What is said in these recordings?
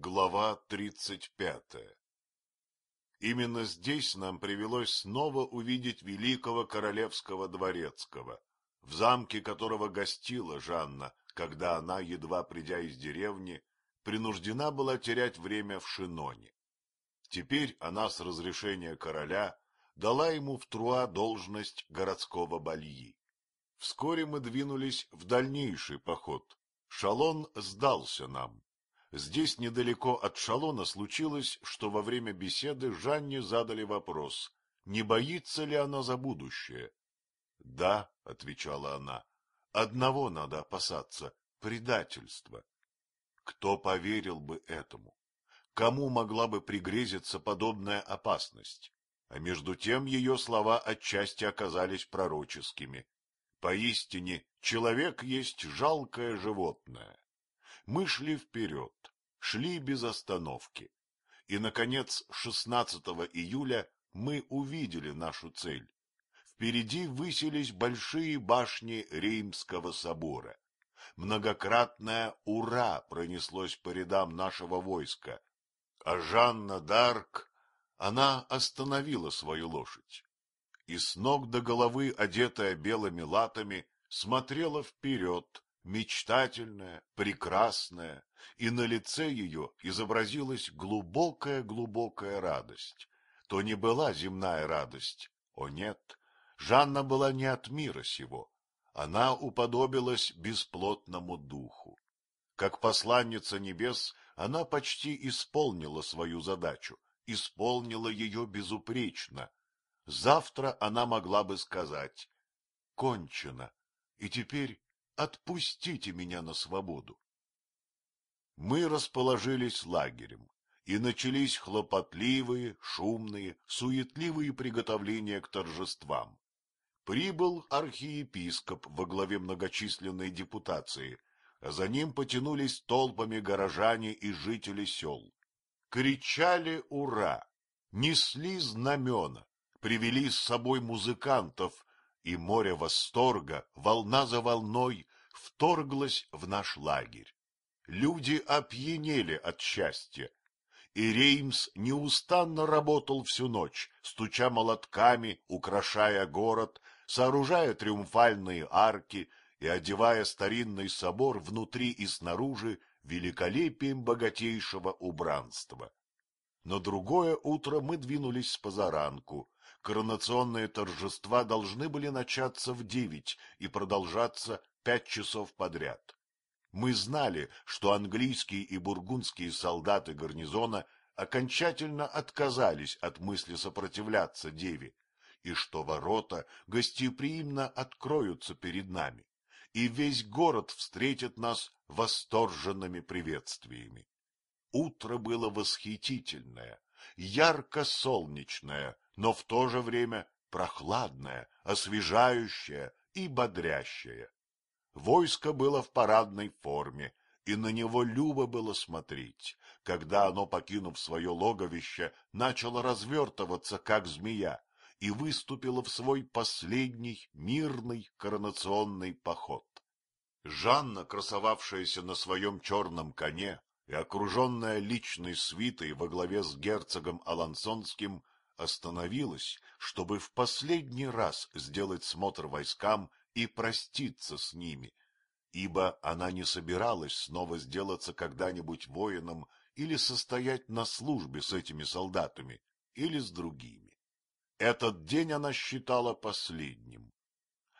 Глава тридцать пятая Именно здесь нам привелось снова увидеть великого королевского дворецкого, в замке которого гостила Жанна, когда она, едва придя из деревни, принуждена была терять время в Шиноне. Теперь она с разрешения короля дала ему в Труа должность городского бальи. Вскоре мы двинулись в дальнейший поход. Шалон сдался нам. Здесь недалеко от Шалона случилось, что во время беседы Жанне задали вопрос, не боится ли она за будущее. — Да, — отвечала она, — одного надо опасаться — предательства. Кто поверил бы этому? Кому могла бы пригрезиться подобная опасность? А между тем ее слова отчасти оказались пророческими. Поистине, человек есть жалкое животное. Мы шли вперед, шли без остановки. И, наконец, 16 июля мы увидели нашу цель. Впереди высились большие башни Римского собора. Многократное «Ура!» пронеслось по рядам нашего войска. А Жанна Дарк, она остановила свою лошадь. И с ног до головы, одетая белыми латами, смотрела вперед, мечтательная, прекрасная, и на лице ее изобразилась глубокая-глубокая радость. То не была земная радость, о нет, Жанна была не от мира сего, она уподобилась бесплотному духу. Как посланница небес, она почти исполнила свою задачу, исполнила ее безупречно. Завтра она могла бы сказать «Кончено, и теперь Отпустите меня на свободу. Мы расположились лагерем, и начались хлопотливые, шумные, суетливые приготовления к торжествам. Прибыл архиепископ во главе многочисленной депутации, а за ним потянулись толпами горожане и жители сел. Кричали «Ура!», несли знамена, привели с собой музыкантов, и море восторга, волна за волной, вторглось в наш лагерь. Люди опьянели от счастья. И Реймс неустанно работал всю ночь, стуча молотками, украшая город, сооружая триумфальные арки и одевая старинный собор внутри и снаружи великолепием богатейшего убранства. На другое утро мы двинулись с позаранку, Коронационные торжества должны были начаться в девять и продолжаться пять часов подряд. Мы знали, что английские и бургундские солдаты гарнизона окончательно отказались от мысли сопротивляться деве, и что ворота гостеприимно откроются перед нами, и весь город встретит нас восторженными приветствиями. Утро было восхитительное, ярко-солнечное, но в то же время прохладное, освежающее и бодрящее. Войско было в парадной форме, и на него любо было смотреть, когда оно, покинув свое логовище, начало развертываться, как змея, и выступило в свой последний мирный коронационный поход. Жанна, красовавшаяся на своем черном коне и окруженная личной свитой во главе с герцогом Алансонским, остановилась, чтобы в последний раз сделать смотр войскам и проститься с ними, ибо она не собиралась снова сделаться когда-нибудь воином или состоять на службе с этими солдатами или с другими. Этот день она считала последним.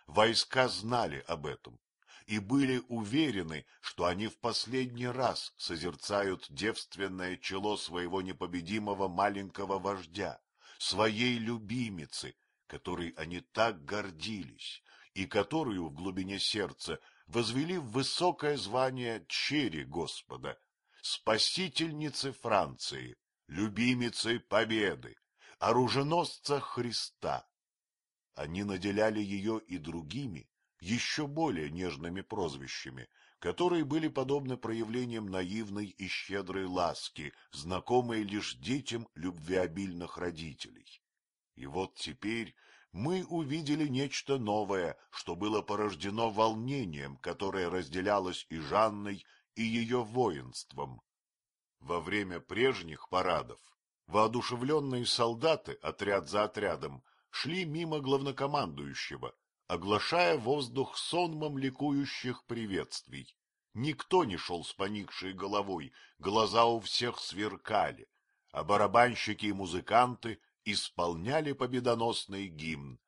Войска знали об этом и были уверены, что они в последний раз созерцают девственное чело своего непобедимого маленького вождя, своей любимицы, которой они так гордились и которую в глубине сердца возвели в высокое звание чери Господа, спасительницы Франции, любимицы Победы, оруженосца Христа. Они наделяли ее и другими, еще более нежными прозвищами, которые были подобны проявлениям наивной и щедрой ласки, знакомой лишь детям любвеобильных родителей. И вот теперь мы увидели нечто новое, что было порождено волнением, которое разделялось и Жанной, и ее воинством. Во время прежних парадов воодушевленные солдаты, отряд за отрядом, шли мимо главнокомандующего, оглашая воздух сонмом ликующих приветствий. Никто не шел с поникшей головой, глаза у всех сверкали, а барабанщики и музыканты исполняли победоносный гимн.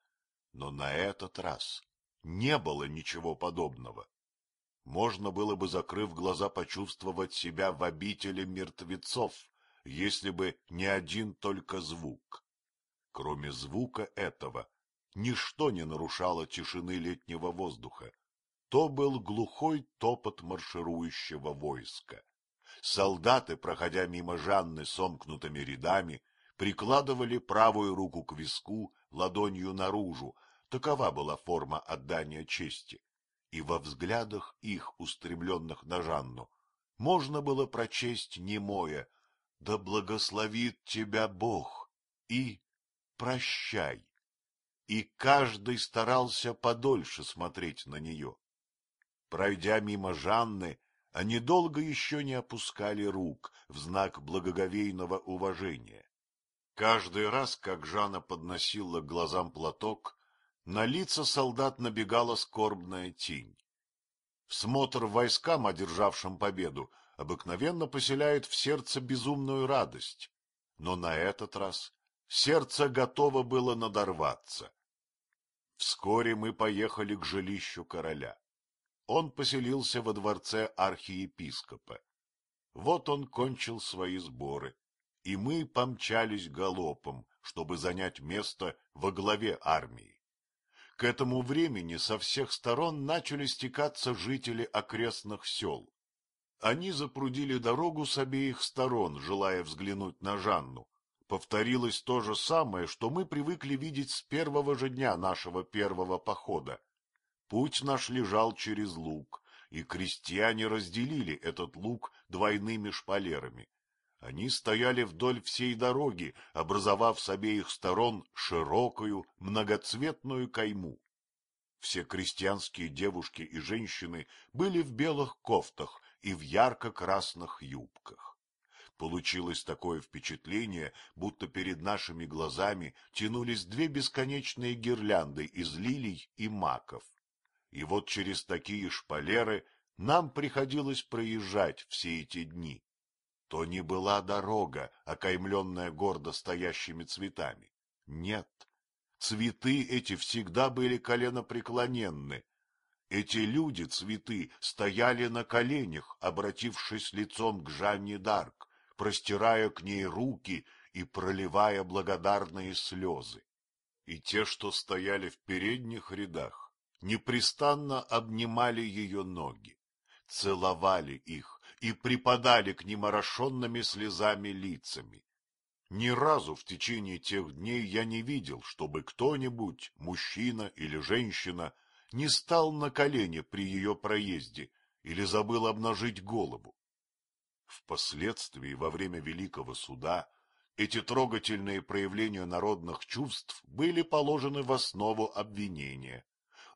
Но на этот раз не было ничего подобного. Можно было бы, закрыв глаза, почувствовать себя в обители мертвецов, если бы не один только звук. Кроме звука этого, ничто не нарушало тишины летнего воздуха. То был глухой топот марширующего войска. Солдаты, проходя мимо Жанны сомкнутыми рядами, прикладывали правую руку к виску, ладонью наружу, такова была форма отдания чести. И во взглядах их, устремленных на Жанну, можно было прочесть немое «Да благословит тебя Бог» и «Прощай». И каждый старался подольше смотреть на нее. Пройдя мимо Жанны, они долго еще не опускали рук в знак благоговейного уважения. Каждый раз, как Жанна подносила к глазам платок, на лица солдат набегала скорбная тень. В смотр войскам, одержавшим победу, обыкновенно поселяет в сердце безумную радость, но на этот раз сердце готово было надорваться. Вскоре мы поехали к жилищу короля он поселился во дворце архиепископа. Вот он кончил свои сборы, и мы помчались галопом, чтобы занять место во главе армии. К этому времени со всех сторон начали стекаться жители окрестных сел. Они запрудили дорогу с обеих сторон, желая взглянуть на Жанну. Повторилось то же самое, что мы привыкли видеть с первого же дня нашего первого похода. Путь наш лежал через луг, и крестьяне разделили этот луг двойными шпалерами. Они стояли вдоль всей дороги, образовав с обеих сторон широкую многоцветную кайму. Все крестьянские девушки и женщины были в белых кофтах и в ярко-красных юбках. Получилось такое впечатление, будто перед нашими глазами тянулись две бесконечные гирлянды из лилий и маков. И вот через такие шпалеры нам приходилось проезжать все эти дни. То не была дорога, окаймленная гордо стоящими цветами. Нет, цветы эти всегда были коленопреклоненны. Эти люди, цветы, стояли на коленях, обратившись лицом к Жанне Дарк, простирая к ней руки и проливая благодарные слезы. И те, что стояли в передних рядах, непрестанно обнимали ее ноги, целовали их и припадали к ним орошенными слезами лицами. Ни разу в течение тех дней я не видел, чтобы кто-нибудь, мужчина или женщина, не стал на колени при ее проезде или забыл обнажить голову. Впоследствии, во время Великого Суда, эти трогательные проявления народных чувств были положены в основу обвинения.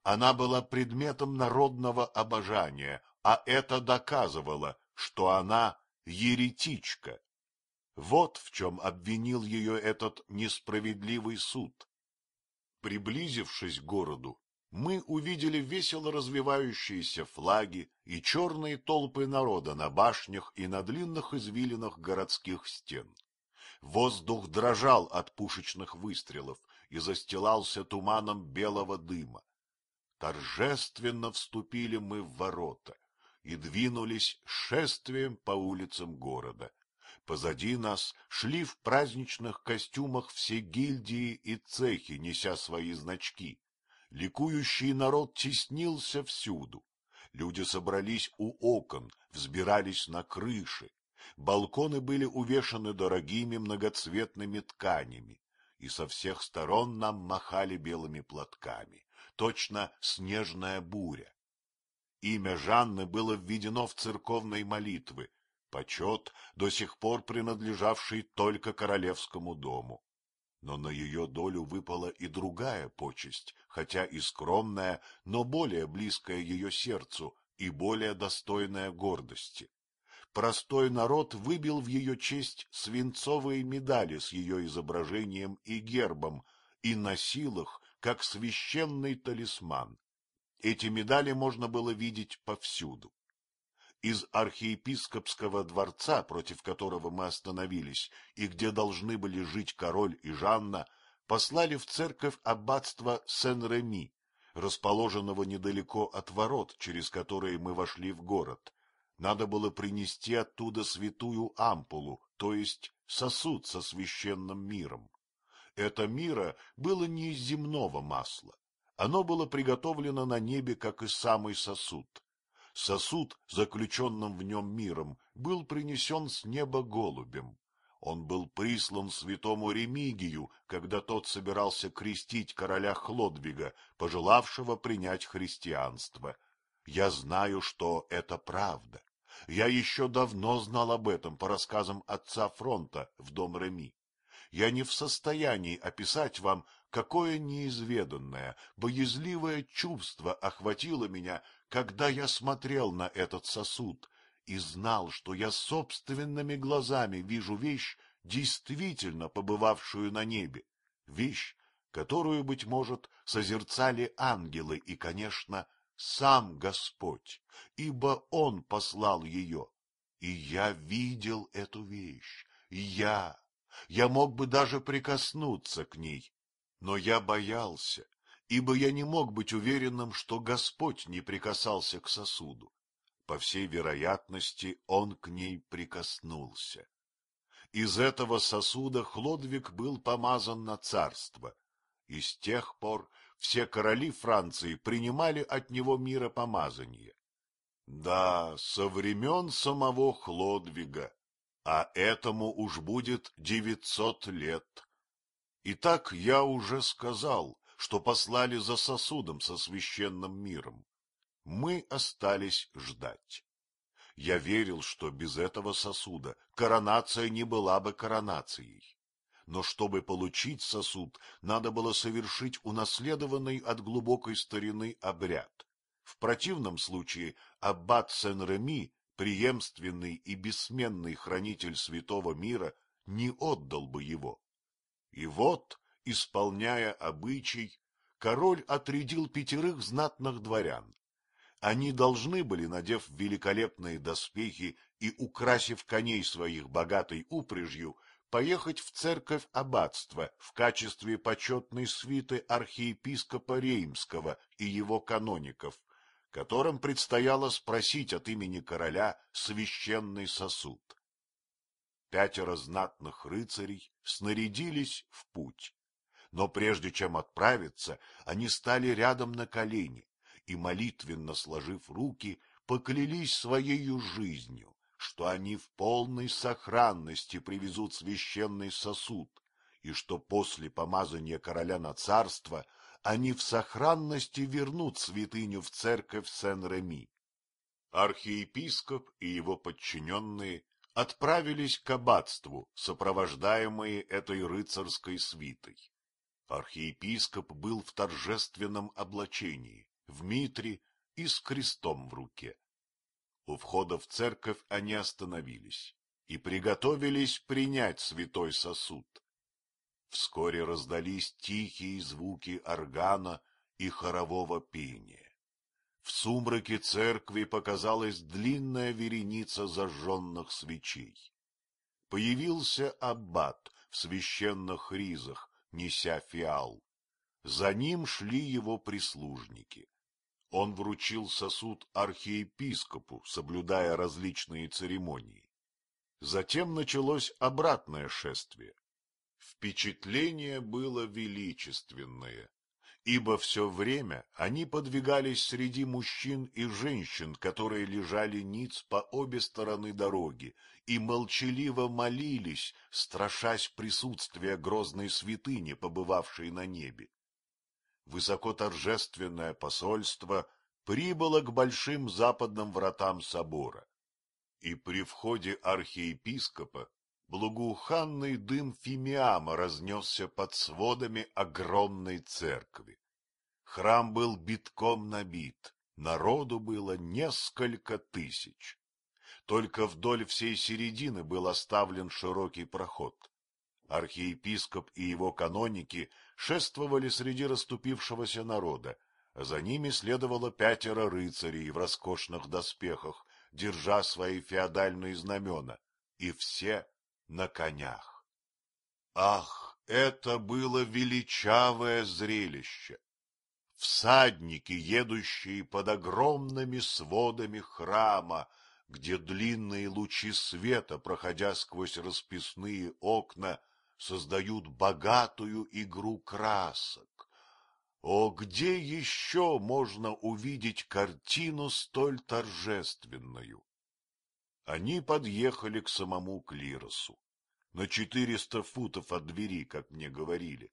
Она была предметом народного обожания, а это доказывало, что она еретичка. Вот в чем обвинил ее этот несправедливый суд. Приблизившись к городу, мы увидели весело развивающиеся флаги и черные толпы народа на башнях и на длинных извилинах городских стен. Воздух дрожал от пушечных выстрелов и застилался туманом белого дыма. Торжественно вступили мы в ворота и двинулись шествием по улицам города. Позади нас шли в праздничных костюмах все гильдии и цехи, неся свои значки. Ликующий народ теснился всюду. Люди собрались у окон, взбирались на крыши. Балконы были увешаны дорогими многоцветными тканями, и со всех сторон нам махали белыми платками точно снежная буря. Имя Жанны было введено в церковной молитвы, почет, до сих пор принадлежавший только королевскому дому. Но на ее долю выпала и другая почесть, хотя и скромная, но более близкая ее сердцу и более достойная гордости. простой народ выбил в ее честь свинцовые медали с ее изображением и гербом и носил их, как священный талисман. Эти медали можно было видеть повсюду. Из архиепископского дворца, против которого мы остановились, и где должны были жить король и Жанна, послали в церковь аббатства Сен-Реми, расположенного недалеко от ворот, через которые мы вошли в город. Надо было принести оттуда святую ампулу, то есть сосуд со священным миром. Это мира было не из земного масла. Оно было приготовлено на небе, как и самый сосуд. Сосуд, заключенным в нем миром, был принесен с неба голубем. Он был прислан святому Ремигию, когда тот собирался крестить короля Хлодвига, пожелавшего принять христианство. Я знаю, что это правда. Я еще давно знал об этом по рассказам отца фронта в дом Реми. Я не в состоянии описать вам, какое неизведанное, боязливое чувство охватило меня, когда я смотрел на этот сосуд и знал, что я собственными глазами вижу вещь, действительно побывавшую на небе, вещь, которую, быть может, созерцали ангелы и, конечно, сам Господь, ибо Он послал ее. И я видел эту вещь, я, я мог бы даже прикоснуться к ней, но я боялся, ибо я не мог быть уверенным, что Господь не прикасался к сосуду. По всей вероятности, он к ней прикоснулся. Из этого сосуда Хлодвиг был помазан на царство, и с тех пор все короли Франции принимали от него миропомазание. Да, со времен самого Хлодвига, а этому уж будет девятьсот лет. Итак, я уже сказал, что послали за сосудом со священным миром. Мы остались ждать. Я верил, что без этого сосуда коронация не была бы коронацией. Но чтобы получить сосуд, надо было совершить унаследованный от глубокой старины обряд. В противном случае аббат Сен-Реми, преемственный и бессменный хранитель святого мира, не отдал бы его. И вот исполняя обычай, король отрядил пятерых знатных дворян. Они должны были, надев великолепные доспехи и украсив коней своих богатой упряжью, поехать в церковь аббатства в качестве почетной свиты архиепископа Реймского и его каноников, которым предстояло спросить от имени короля священный сосуд. Пятеро знатных рыцарей снарядились в путь но прежде чем отправиться, они стали рядом на колени и, молитвенно сложив руки, поклялись своей жизнью, что они в полной сохранности привезут священный сосуд, и что после помазания короля на царство они в сохранности вернут святыню в церковь Сен-Реми. Архиепископ и его подчиненные отправились к аббатству, сопровождаемые этой рыцарской свитой. Архиепископ был в торжественном облачении, в митре и с крестом в руке. У входа в церковь они остановились и приготовились принять святой сосуд. Вскоре раздались тихие звуки органа и хорового пения. В сумраке церкви показалась длинная вереница зажженных свечей. Появился аббат в священных ризах, неся фиал. За ним шли его прислужники. Он вручил сосуд архиепископу, соблюдая различные церемонии. Затем началось обратное шествие. Впечатление было величественное ибо все время они подвигались среди мужчин и женщин, которые лежали ниц по обе стороны дороги, и молчаливо молились, страшась присутствия грозной святыни, побывавшей на небе. Высокоторжественное посольство прибыло к большим западным вратам собора, и при входе архиепископа благоуханный дым фимиама разнесся под сводами огромной церкви. Храм был битком набит, народу было несколько тысяч. только вдоль всей середины был оставлен широкий проход. Архиепископ и его каноники шествовали среди расступившегося народа, а за ними следовало пятеро рыцарей в роскошных доспехах, держа свои феодальные знамена, и все на конях. Ах, это было величавое зрелище! Всадники, едущие под огромными сводами храма, где длинные лучи света, проходя сквозь расписные окна, создают богатую игру красок. О, где еще можно увидеть картину столь торжественную? Они подъехали к самому клиросу, на четыреста футов от двери, как мне говорили.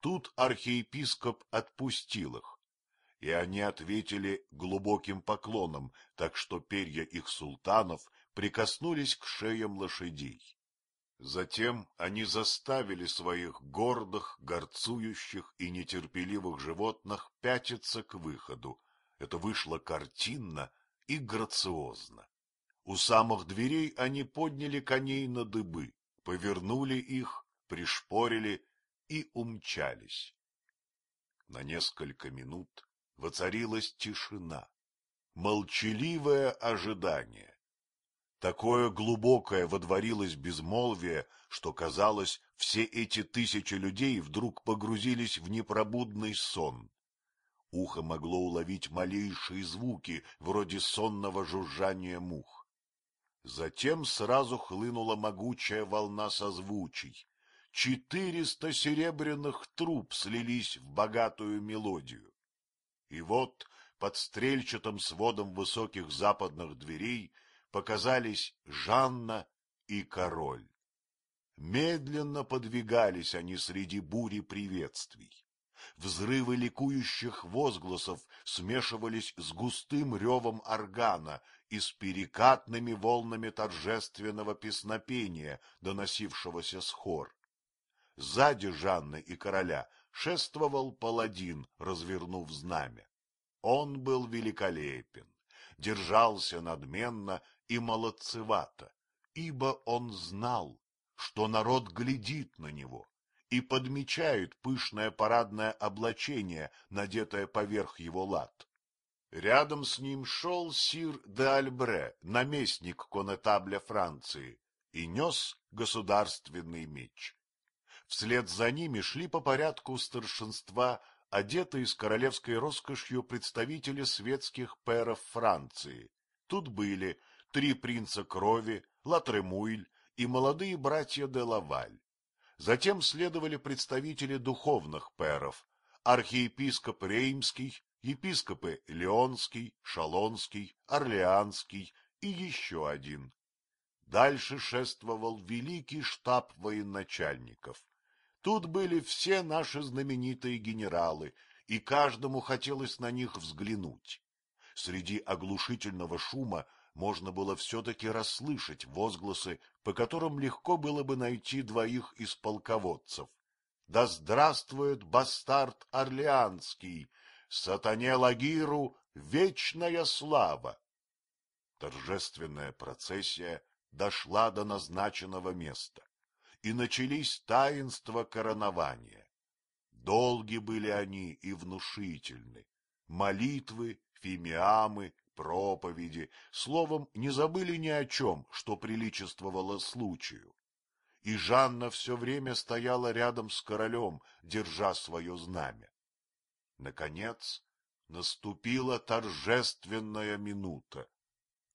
Тут архиепископ отпустил их, и они ответили глубоким поклоном, так что перья их султанов прикоснулись к шеям лошадей. Затем они заставили своих гордых, горцующих и нетерпеливых животных пятиться к выходу. Это вышло картинно и грациозно. У самых дверей они подняли коней на дыбы, повернули их, пришпорили и умчались. На несколько минут воцарилась тишина, молчаливое ожидание. Такое глубокое водворилось безмолвие, что, казалось, все эти тысячи людей вдруг погрузились в непробудный сон. Ухо могло уловить малейшие звуки, вроде сонного жужжания мух. Затем сразу хлынула могучая волна созвучий. Четыреста серебряных труб слились в богатую мелодию. И вот под стрельчатым сводом высоких западных дверей показались Жанна и король. Медленно подвигались они среди бури приветствий. Взрывы ликующих возгласов смешивались с густым ревом органа и с перекатными волнами торжественного песнопения, доносившегося с хор. Сзади Жанны и короля шествовал паладин, развернув знамя. Он был великолепен, держался надменно и молодцевато, ибо он знал, что народ глядит на него и подмечает пышное парадное облачение, надетое поверх его лад. Рядом с ним шел сир де Альбре, наместник конетабля Франции, и нес государственный меч. Вслед за ними шли по порядку старшинства одетые с королевской роскошью представители светских пэров Франции. Тут были три принца крови, Латремуиль и молодые братья де Лаваль. Затем следовали представители духовных пэров, архиепископ Реймский, епископы Леонский, Шалонский, Орлеанский и еще один. Дальше шествовал великий штаб военачальников. Тут были все наши знаменитые генералы, и каждому хотелось на них взглянуть. Среди оглушительного шума можно было все-таки расслышать возгласы, по которым легко было бы найти двоих из полководцев. «Да здравствует бастард Орлеанский! Сатане Лагиру вечная слава!» Торжественная процессия дошла до назначенного места, и начались таинства коронования. Долги были они и внушительны, молитвы, фимиамы, проповеди, словом, не забыли ни о чем, что приличествовало случаю. И Жанна все время стояла рядом с королем, держа свое знамя. Наконец, наступила торжественная минута.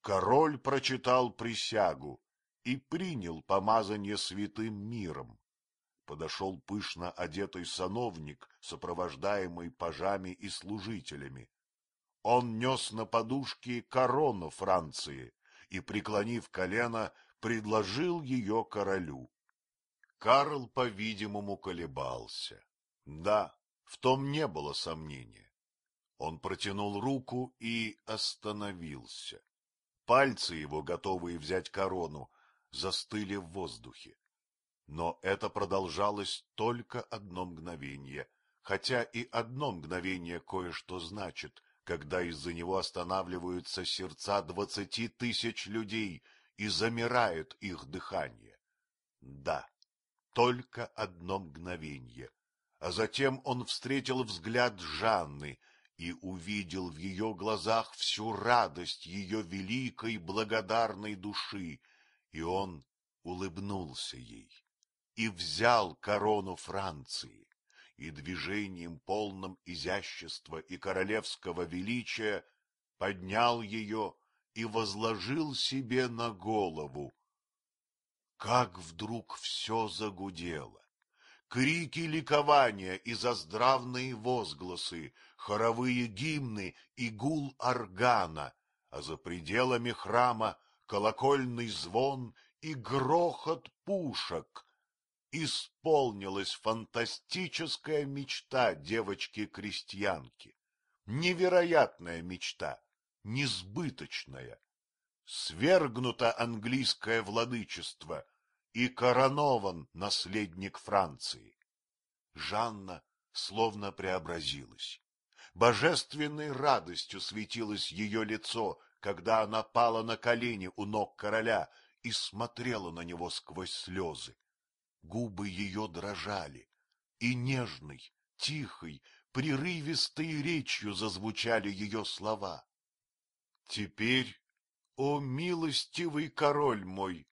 Король прочитал присягу и принял помазание святым миром. Подошел пышно одетый сановник, сопровождаемый пажами и служителями. Он нес на подушке корону Франции и, преклонив колено, предложил ее королю. Карл, по-видимому, колебался. Да, в том не было сомнения. Он протянул руку и остановился. Пальцы его, готовые взять корону, застыли в воздухе. Но это продолжалось только одно мгновение, хотя и одно мгновение кое-что значит, когда из-за него останавливаются сердца двадцати тысяч людей и замирает их дыхание. Да, только одно мгновенье, а затем он встретил взгляд Жанны и увидел в ее глазах всю радость ее великой благодарной души, и он улыбнулся ей и взял корону Франции, и движением полным изящества и королевского величия поднял ее и возложил себе на голову. Как вдруг все загудело! Крики ликования и заздравные возгласы, хоровые гимны и гул органа, а за пределами храма колокольный звон и грохот пушек. Исполнилась фантастическая мечта девочки-крестьянки, невероятная мечта, несбыточная. Свергнуто английское владычество и коронован наследник Франции. Жанна словно преобразилась. Божественной радостью светилось ее лицо, когда она пала на колени у ног короля и смотрела на него сквозь слезы. Губы ее дрожали, и нежной, тихой, прерывистой речью зазвучали ее слова. Теперь, о милостивый король мой,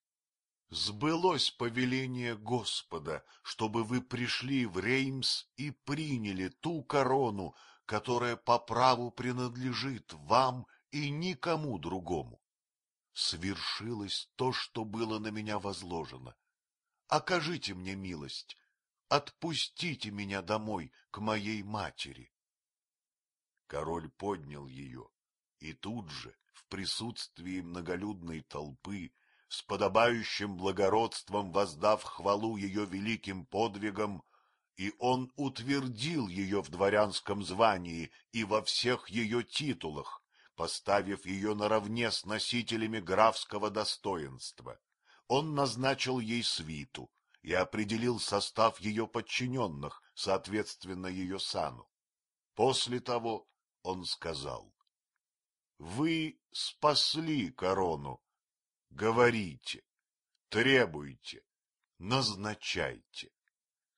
сбылось повеление Господа, чтобы вы пришли в Реймс и приняли ту корону, которая по праву принадлежит вам и никому другому. Свершилось то, что было на меня возложено. Окажите мне милость, отпустите меня домой к моей матери. Король поднял ее, и тут же, в присутствии многолюдной толпы, с подобающим благородством воздав хвалу ее великим подвигам, и он утвердил ее в дворянском звании и во всех ее титулах, поставив ее наравне с носителями графского достоинства. Он назначил ей свиту и определил состав ее подчиненных, соответственно ее сану. После того он сказал, — Вы спасли корону. Говорите, требуйте, назначайте.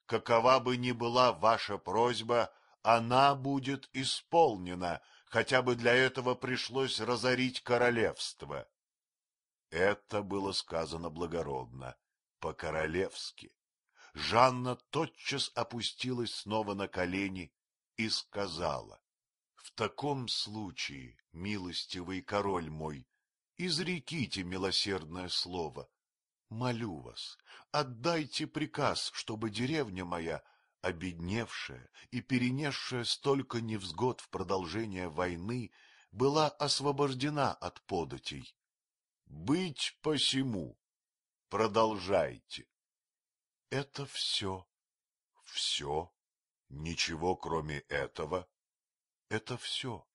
Какова бы ни была ваша просьба, она будет исполнена, хотя бы для этого пришлось разорить королевство. Это было сказано благородно, по-королевски. Жанна тотчас опустилась снова на колени и сказала, — В таком случае, милостивый король мой, изреките милосердное слово. Молю вас, отдайте приказ, чтобы деревня моя обедневшая и перенесшая столько невзгод в продолжение войны, была освобождена от податей. Быть посему. Продолжайте. Это все. Все? Ничего, кроме этого? Это все.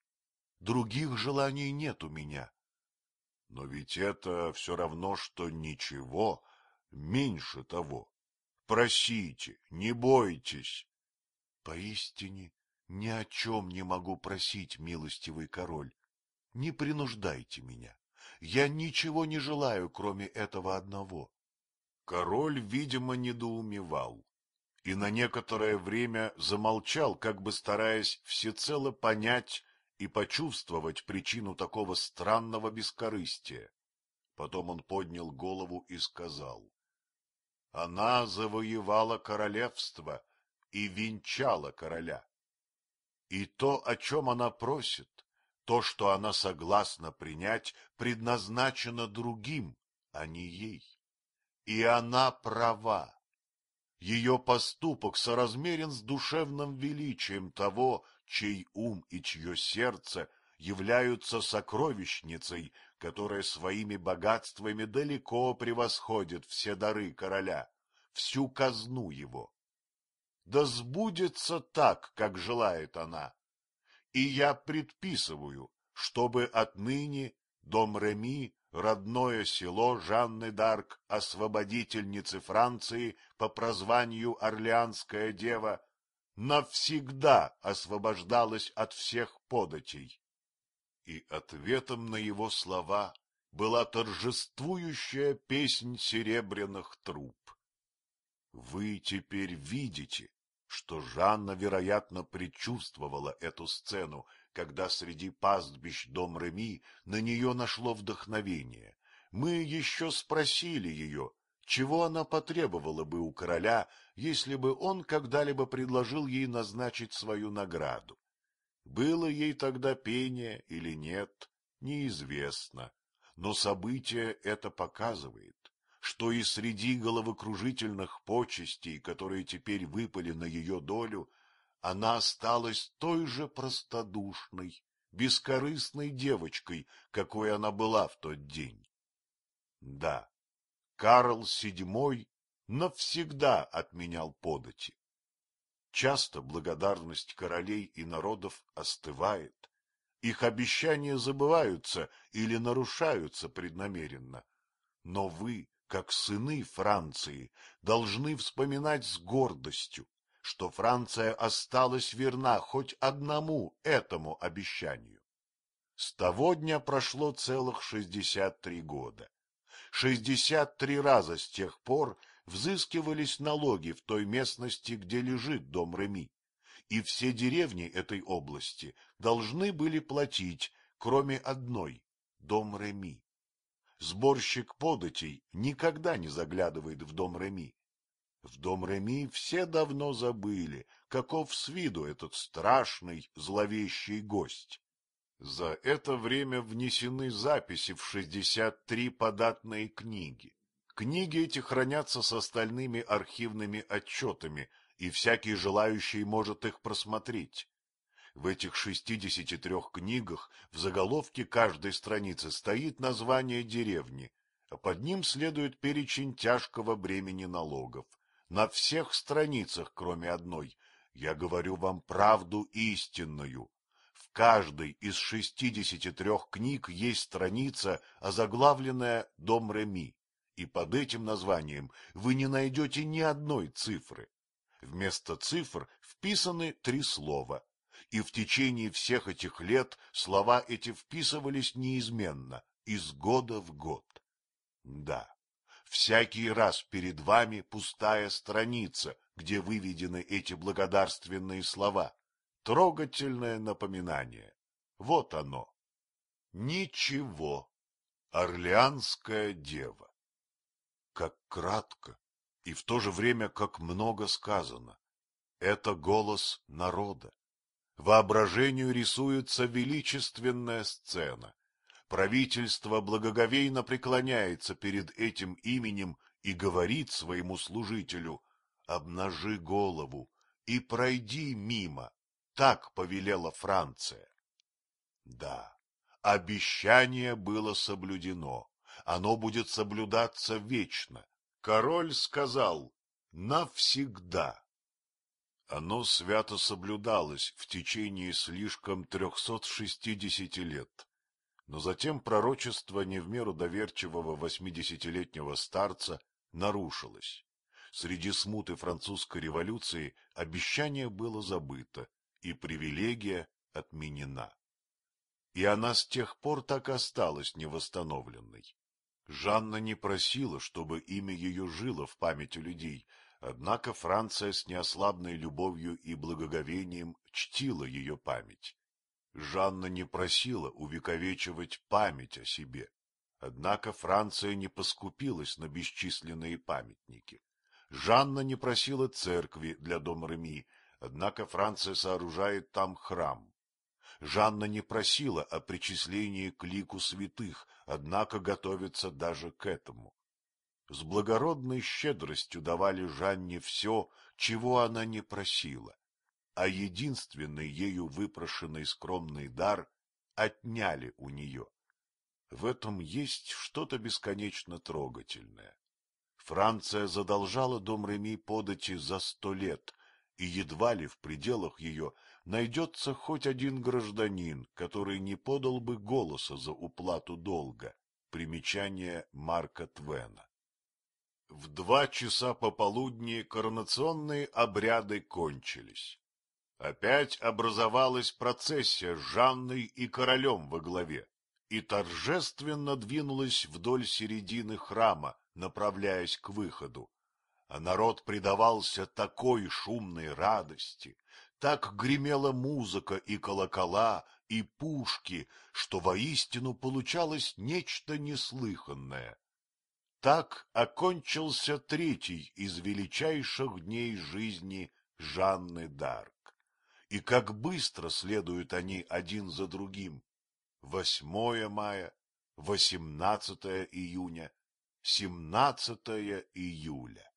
Других желаний нет у меня. Но ведь это все равно, что ничего, меньше того. Просите, не бойтесь. Поистине, ни о чем не могу просить, милостивый король. Не принуждайте меня. Я ничего не желаю, кроме этого одного. Король, видимо, недоумевал и на некоторое время замолчал, как бы стараясь всецело понять и почувствовать причину такого странного бескорыстия. Потом он поднял голову и сказал. Она завоевала королевство и венчала короля. И то, о чем она просит, то, что она согласна принять, предназначено другим, а не ей. И она права. Ее поступок соразмерен с душевным величием того, чей ум и чье сердце являются сокровищницей, которая своими богатствами далеко превосходит все дары короля, всю казну его. Да сбудется так, как желает она. И я предписываю, чтобы отныне дом Реми, родное село Жанны Дарк, освободительницы Франции по прозванию Орлеанская дева, навсегда освобождалась от всех податей. И ответом на его слова была торжествующая песнь серебряных труб. Вы теперь видите, что Жанна, вероятно, предчувствовала эту сцену, когда среди пастбищ дом Реми на нее нашло вдохновение. Мы еще спросили ее, чего она потребовала бы у короля, если бы он когда-либо предложил ей назначить свою награду. Было ей тогда пение или нет, неизвестно, но событие это показывает, что и среди головокружительных почестей, которые теперь выпали на ее долю, она осталась той же простодушной, бескорыстной девочкой, какой она была в тот день. Да, Карл VII навсегда отменял подати. Часто благодарность королей и народов остывает, их обещания забываются или нарушаются преднамеренно. Но вы, как сыны Франции, должны вспоминать с гордостью, что Франция осталась верна хоть одному этому обещанию. С того дня прошло целых шестьдесят три года. Шестьдесят три раза с тех пор взыскивались налоги в той местности, где лежит дом Реми и все деревни этой области должны были платить, кроме одной — дом Реми. Сборщик податей никогда не заглядывает в дом Реми. В дом Реми все давно забыли, каков с виду этот страшный, зловещий гость. За это время внесены записи в шестьдесят три податные книги. Книги эти хранятся с остальными архивными отчетами, и всякий желающий может их просмотреть. В этих шестидесяти трех книгах в заголовке каждой страницы стоит название деревни, а под ним следует перечень тяжкого бремени налогов. На всех страницах, кроме одной, я говорю вам правду истинную. В каждой из шестидесяти трех книг есть страница, озаглавленная «Дом Реми», и под этим названием вы не найдете ни одной цифры. Вместо цифр вписаны три слова, и в течение всех этих лет слова эти вписывались неизменно, из года в год. Да, всякий раз перед вами пустая страница, где выведены эти благодарственные слова. Трогательное напоминание. Вот оно. Ничего. Орлеанская дева. Как кратко, и в то же время как много сказано. Это голос народа. Воображению рисуется величественная сцена. Правительство благоговейно преклоняется перед этим именем и говорит своему служителю «Обнажи голову и пройди мимо». Так повелела Франция. Да, обещание было соблюдено, оно будет соблюдаться вечно, Король сказал «навсегда». Оно свято соблюдалось в течение слишком трехсот шестидесяти лет, но затем пророчество не в меру доверчивого восьмидесятилетнего старца нарушилось. Среди смуты французской революции обещание было забыто, и привилегия отменена. И она с тех пор так осталась невосстановленной. Жанна не просила, чтобы имя ее жило в памяти людей, однако Франция с неослабной любовью и благоговением чтила ее память. Жанна не просила увековечивать память о себе, однако Франция не поскупилась на бесчисленные памятники. Жанна не просила церкви для дома Реми, однако Франция сооружает там храм. Жанна не просила о причислении к лику святых, однако готовится даже к этому. С благородной щедростью давали Жанне все, чего она не просила, а единственный ею выпрошенный скромный дар отняли у нее. В этом есть что-то бесконечно трогательное. Франция задолжала дом Реми подати за сто лет, и едва ли в пределах ее найдется хоть один гражданин, который не подал бы голоса за уплату долга. Примечание Марка Твена. В два часа пополудни коронационные обряды кончились. Опять образовалась процессия с Жанной и королем во главе и торжественно двинулась вдоль середины храма, направляясь к выходу. А народ предавался такой шумной радости, так гремела музыка и колокола, и пушки, что воистину получалось нечто неслыханное. Так окончился третий из величайших дней жизни Жанны Дарк. И как быстро следуют они один за другим. 8 мая, 18 июня, 17 июля.